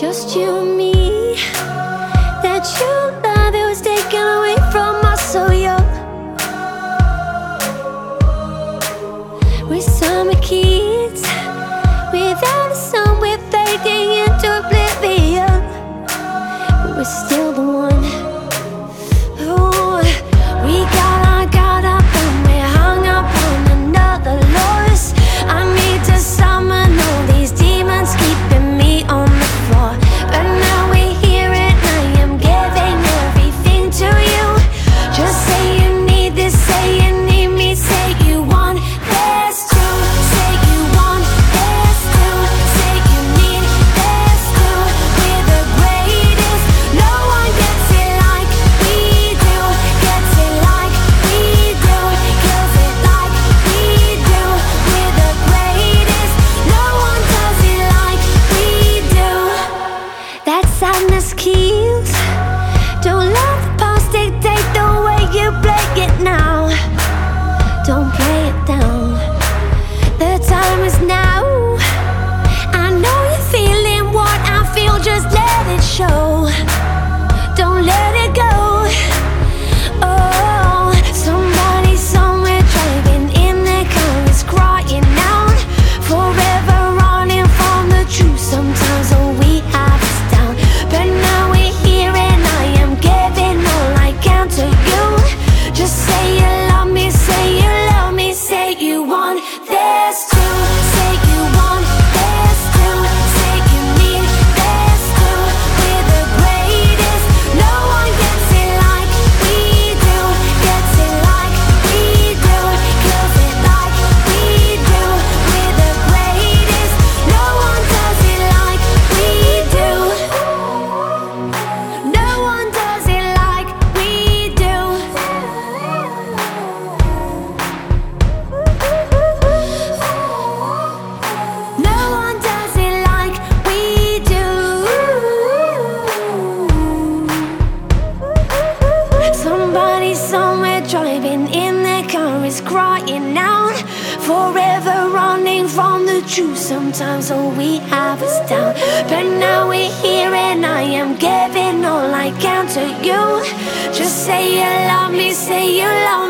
just you and me. That your love, it was taken away from us so young We're summer kids Without the sun, we're fading into oblivion. We're still the one crying out, forever running from the truth. Sometimes all we have is doubt, but now we're here and I am giving all I can to you. Just say you love me, say you love me.